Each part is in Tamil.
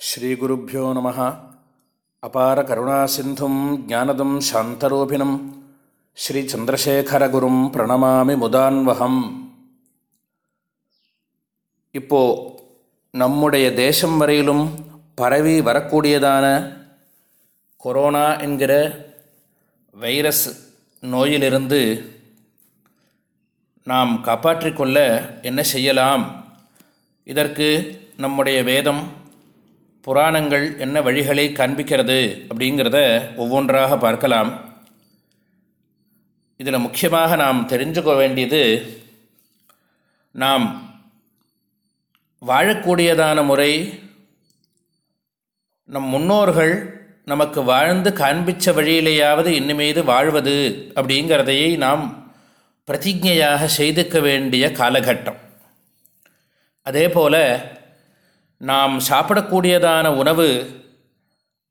ஸ்ரீகுருப்போ நம. அபார கருணாசிந்தும் ஜானதம் சாந்தரூபிணம். ஸ்ரீச்சந்திரசேகரகுரும் பிரணமாமி முதான்வகம். இப்போ நம்முடைய தேசம் வரையிலும் பரவி வரக்கூடியதான கொரோனா என்கிற வைரஸ் நோயிலிருந்து நாம் காப்பாற்றிக்கொள்ள என்ன செய்யலாம்? இதற்கு நம்முடைய வேதம் புராணங்கள் என்ன வழிகளை காண்பிக்கிறது அப்படிங்கிறத ஒவ்வொன்றாக பார்க்கலாம். இதில் முக்கியமாக நாம் தெரிஞ்சுக்க வேண்டியது நாம் வாழக்கூடியதான முறை நம் முன்னோர்கள் நமக்கு வாழ்ந்து காண்பித்த வழியிலேயாவது இனிமீது வாழ்வது அப்படிங்கிறதையை நாம் பிரதிஜையாக செய்துக்க வேண்டிய காலகட்டம். அதே போல் நாம் சாப்பிடக்கூடியதான உணவு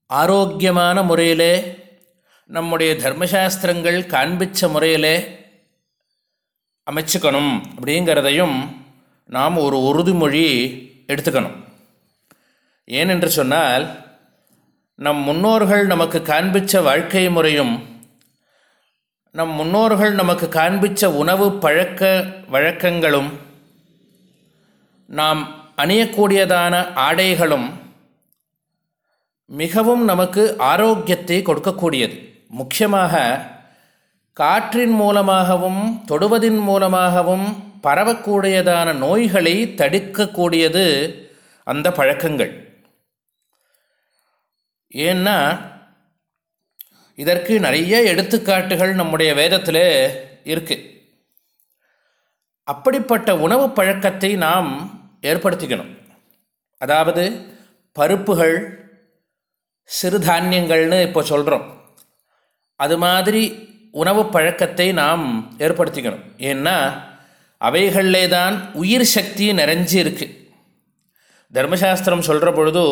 ஆரோக்கியமான முறையிலே நம்முடைய தர்மசாஸ்திரங்கள் காண்பித்த முறையிலே அமைச்சுக்கணும் அப்படிங்கிறதையும் நாம் ஒரு உறுதிமொழி எடுத்துக்கணும். ஏனென்று சொன்னால் நம் முன்னோர்கள் நமக்கு காண்பித்த வாழ்க்கை முறையும் நம் முன்னோர்கள் நமக்கு காண்பித்த உணவு பழக்க வழக்கங்களும் நாம் அணியக்கூடியதான ஆடைகளும் மிகவும் நமக்கு ஆரோக்கியத்தை கொடுக்கக்கூடியது. முக்கியமாக காற்றின் மூலமாகவும் தொடுவதின் மூலமாகவும் பரவக்கூடியதான நோய்களை தடுக்கக்கூடியது அந்த பழக்கங்கள். ஏன்னா இதற்கு நிறைய எடுத்துக்காட்டுகள் நம்முடைய வேதத்தில் இருக்குது அப்படிப்பட்ட உணவு பழக்கத்தை நாம் ஏற்படுத்திக்கணும். அதாவது பருப்புகள் சிறுதானியங்கள்னு இப்போ சொல்கிறோம் அது மாதிரி உணவு பழக்கத்தை நாம் ஏற்படுத்திக்கணும். ஏன்னா அவைகளிலே தான் உயிர் சக்தி நிறைஞ்சி இருக்குது தர்மசாஸ்திரம் சொல்கிற பொழுது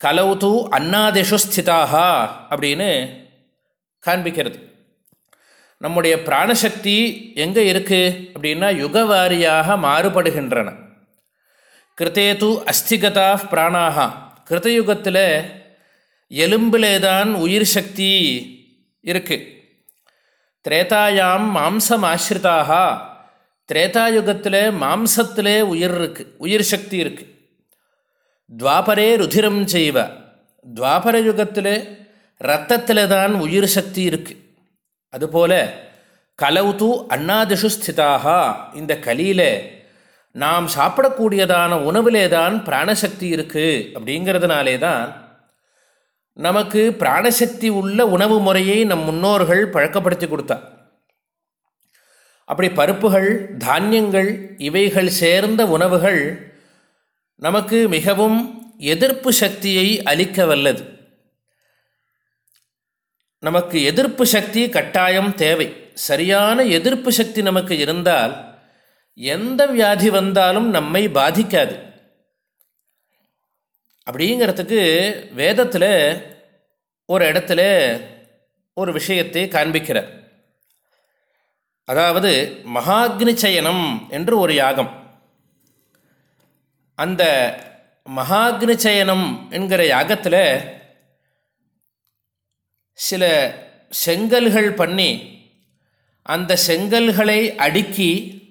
கலவுது அன்னாதிஷு ஸ்திதாகா அப்படின்னு காண்பிக்கிறது. நம்முடைய பிராணசக்தி எங்கே இருக்குது அப்படின்னா யுகவாரியாக மாறுபடுகின்றன. கிருத்தேது அஸ்திகதா பிராணாகா கிருத்தயுகத்தில் எலும்பிலே தான் உயிர் சக்தி இருக்குது திரேதாயாம் மாம்சம் ஆசிரிதாக திரேதாயுகத்தில் மாம்சத்திலே உயிர் இருக்குது உயிர் சக்தி இருக்குது துவாபரே ருதிரம் செய்வ. துவாபர யுகத்தில் ரத்தத்தில் தான் உயிர் சக்தி இருக்குது அதுபோல் கலவுது அண்ணாதிஷு ஸ்திதாக இந்த கலியில் நாம் சாப்பிடக்கூடியதான உணவிலே தான் பிராணசக்தி இருக்குது அப்படிங்கிறதுனாலே தான் நமக்கு பிராணசக்தி உள்ள உணவு முறையை நம் முன்னோர்கள் பழக்கப்படுத்தி கொடுத்தா. அப்படி பருப்புகள் தானியங்கள் இவைகள் சேர்ந்த உணவுகள் நமக்கு மிகவும் எதிர்ப்பு சக்தியை அளிக்க வல்லது நமக்கு எதிர்ப்பு சக்தி கட்டாயம் தேவை. சரியான எதிர்ப்பு சக்தி நமக்கு இருந்தால் எந்த வியாதி வந்தாலும் நம்மை பாதிக்காது. அப்படிங்கிறதுக்கு வேதத்தில் ஒரு இடத்துல ஒரு விஷயத்தை காண்பிக்கிறார். அதாவது மகாக்னி சயனம் என்று ஒரு யாகம். அந்த மகாக்னி சயனம் என்கிற யாகத்தில் சில செங்கல்கள் பண்ணி அந்த செங்கல்களை அடுக்கி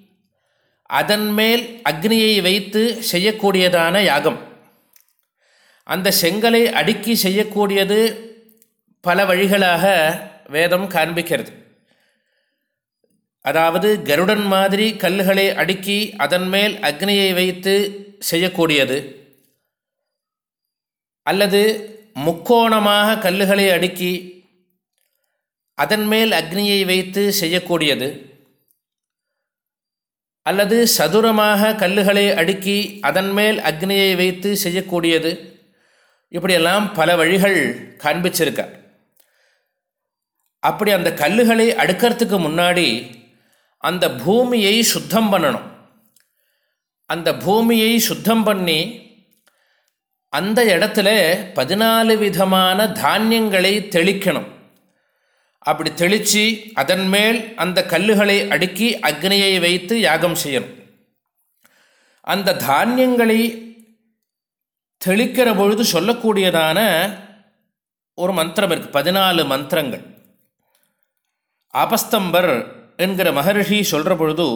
அதன் மேல் அக்னியை வைத்து செய்யக்கூடியதான யாகம். அந்த செங்கலை அடுக்கி செய்யக்கூடியது பல வழிகளாக வேதம் காண்பிக்கிறது. அதாவது கருடன் மாதிரி கல்லுகளை அடுக்கி அதன் மேல் அக்னியை வைத்து செய்யக்கூடியது. அல்லது முக்கோணமாக கல்லுகளை அடுக்கி அதன் மேல் அக்னியை வைத்து செய்யக்கூடியது. அல்லது சதுரமாக கல்லுகளை அடுக்கி அதன்மேல் அக்னியை வைத்து செய்யக்கூடியது. இப்படியெல்லாம் பல வழிகள் காண்பிச்சிருக்க. அப்படி அந்த கல்லுகளை அடுக்கிறதுக்கு முன்னாடி அந்த பூமியை சுத்தம் பண்ணணும். அந்த பூமியை சுத்தம் பண்ணி அந்த இடத்துல பதினாலு விதமான தானியங்களை தெளிக்கணும். அப்படி தெளித்து அதன் மேல் அந்த கல்லுகளை அடுக்கி அக்னியை வைத்து யாகம் செய்யணும். அந்த தானியங்களை தெளிக்கிற பொழுது சொல்லக்கூடியதான ஒரு மந்திரம் இருக்குது பதினாலு மந்திரங்கள். ஆபஸ்தம்பர் என்கிற மகர்ஷி சொல்கிற பொழுது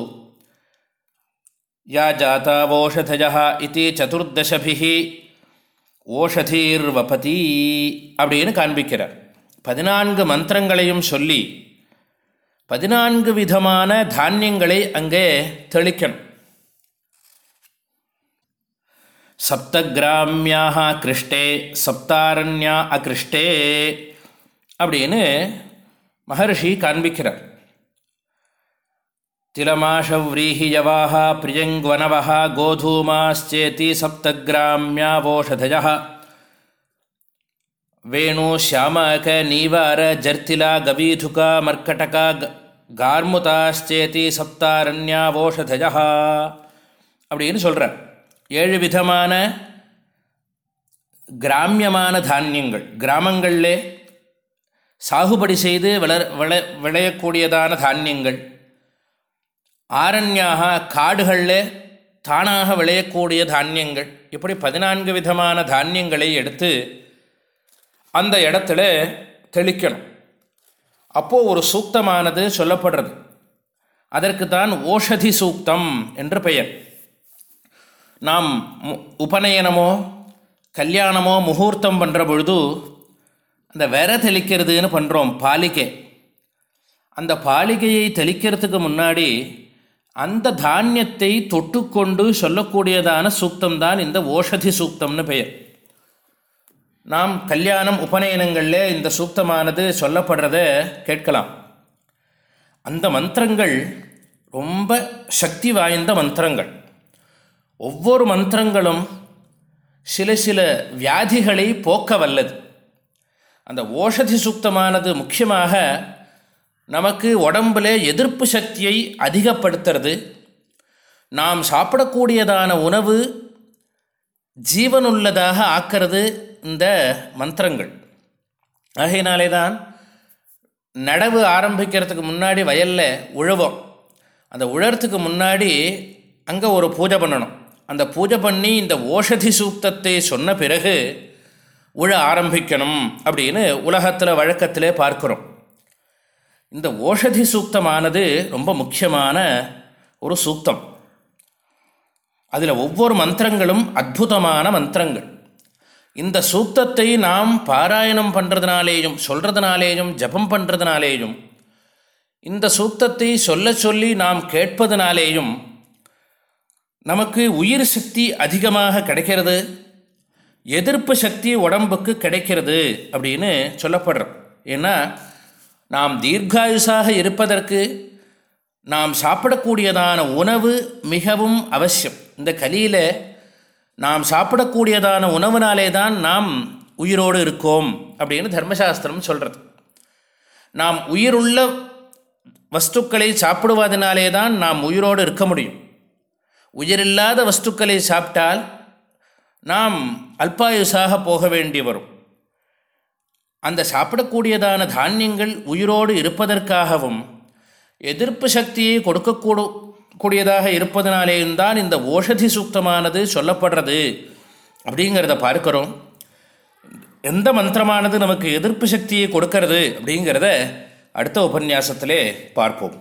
யா ஜாதா ஓஷதயா இது சதுர்தசபிகி ஓஷதீர்வபதி அப்படின்னு காண்பிக்கிறார். பதினான்கு மந்திரங்களையும் சொல்லி பதினான்கு விதமான தானியங்களை அங்கே தெளிக்கணும். சப்தகிராமியாக கிருஷ்டே சப்தாரண்யா அகிருஷ்டே அப்படின்னு மகர்ஷி காண்பிக்கிறார். திலமாஷவ்ரீஹியவாக பிரியங்வனவா கோதூமாச்சேதி சப்தகிராமியாவோஷதய வேணு ಶ್ಯಾಮಕ ನೀವಾರ ಜರ್ತಿಲ ಗವೀಧುಕ ಮರ್ಕಟಕ கார்முதாச்சேதி சப்தாரண்யாவோஷதய அப்படின்னு சொல்கிறார் ஏழு விதமான கிராமியமான தானியங்கள் கிராமங்களிலே சாகுபடி செய்து வளர் விளை விளையக்கூடியதான தானியங்கள் ஆரண்யாக காடுகளில் தானாக விளையக்கூடிய தானியங்கள் இப்படி பதினான்கு விதமான தானியங்களை எடுத்து அந்த இடத்துல தெளிக்கணும். அப்போது ஒரு சூக்தமானது சொல்லப்படுறது. அதற்கு தான் ஓஷதி சூக்தம் என்று பெயர். நாம் மு- உபநயனமோ கல்யாணமோ முகூர்த்தம் பண்ணுற பொழுது அந்த விர தெளிக்கிறதுன்னு பண்ணுறோம் பாலிகை. அந்த பாலிகையை தெளிக்கிறதுக்கு முன்னாடி அந்த தானியத்தை தொட்டுக்கொண்டு சொல்லக்கூடியதான சூக்தம் தான் இந்த ஓஷதி சூக்தம்னு பெயர். நாம் கல்யாணம் உபநயனங்களில் இந்த சூக்தமானது சொல்லப்படுறத கேட்கலாம். அந்த மந்திரங்கள் ரொம்ப சக்தி வாய்ந்த மந்திரங்கள். ஒவ்வொரு மந்திரங்களும் சில சில வியாதிகளை போக்க வல்லது அந்த ஓஷதி சூக்தமானது முக்கியமாக நமக்கு உடம்பில் எதிர்ப்பு சக்தியை அதிகப்படுத்துறது. நாம் சாப்பிடக்கூடியதான உணவு ஜீவனுள்ளதாக ஆக்கிறது. இந்த மந்திரங்கள். ஆகையினாலே தான் நடவு ஆரம்பிக்கிறதுக்கு முன்னாடி வயலில் உழவோம். அந்த உழறதுக்கு முன்னாடி அங்கே ஒரு பூஜை பண்ணணும். அந்த பூஜை பண்ணி இந்த ஓஷதி சூக்தத்தை சொன்ன பிறகு உழ ஆரம்பிக்கணும் அப்படின்னு உலகத்தில் வழக்கத்திலே பார்க்குறோம். இந்த ஓஷதி சூக்தமானது ரொம்ப முக்கியமான ஒரு சூக்தம். அதில் ஒவ்வொரு மந்திரங்களும் அற்புதமான மந்திரங்கள். இந்த சூக்தத்தை நாம் பாராயணம் பண்ணுறதுனாலேயும் சொல்கிறதுனாலேயும் ஜபம் பண்ணுறதுனாலேயும் இந்த சூக்தத்தை சொல்ல சொல்லி நாம் கேட்பதனாலேயும் நமக்கு உயிர் சக்தி அதிகமாக கிடைக்கிறது எதிர்ப்பு சக்தி உடம்புக்கு கிடைக்கிறது அப்படின்னு சொல்லப்படுறோம். ஏன்னா நாம் தீர்காயுசாக இருப்பதற்கு நாம் சாப்பிடக்கூடியதான உணவு மிகவும் அவசியம். இந்த கலியில் நாம் சாப்பிடக்கூடியதான உணவுனாலே தான் நாம் உயிரோடு இருக்கோம் அப்படின்னு தர்மசாஸ்திரம் சொல்கிறது நாம் உயிருள்ள வஸ்துக்களை சாப்பிடுவதனாலே தான் நாம் உயிரோடு இருக்க முடியும். உயிரில்லாத வஸ்துக்களை சாப்பிட்டால் நாம் அல்பாயுசாக போக வேண்டி வரும். அந்த சாப்பிடக்கூடியதான தானியங்கள் உயிரோடு இருப்பதற்காகவும் எதிர்ப்பு சக்தியை கொடுக்கக்கூடும் கூடியதாக இருப்பதனாலேயும் தான் இந்த ஓஷதி சூக்தமானது சொல்லப்படுறது அப்படிங்கிறத பார்க்கிறோம். எந்த மந்திரமானது நமக்கு எதிர்ப்பு சக்தியை கொடுக்கறது அப்படிங்கிறத அடுத்த உபன்யாசத்திலே பார்ப்போம்.